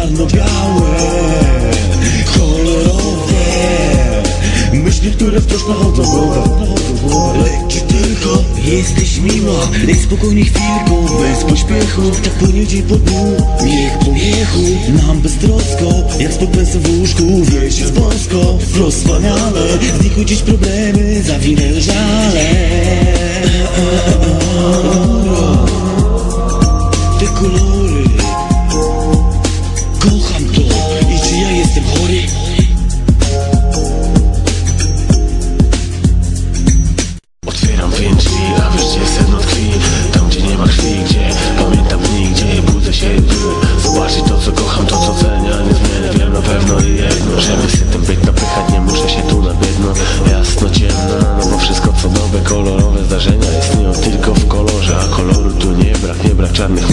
Czarno-białe, kolorowe. Myśli, które wciąż nachodzą głowę Lekki tylko jesteś miła Daj spokojnie chwilką, bez pośpiechu. Tak płynie po dół, niech pomiechu Nam bezdrosko, jak spod w łóżku Wiecie z bosko, wprost wspaniale Znikły dziś problemy, zawinę żale. Te kolory Kolorowe zdarzenia istnieją tylko w kolorze A koloru tu nie brak, nie brak czarnych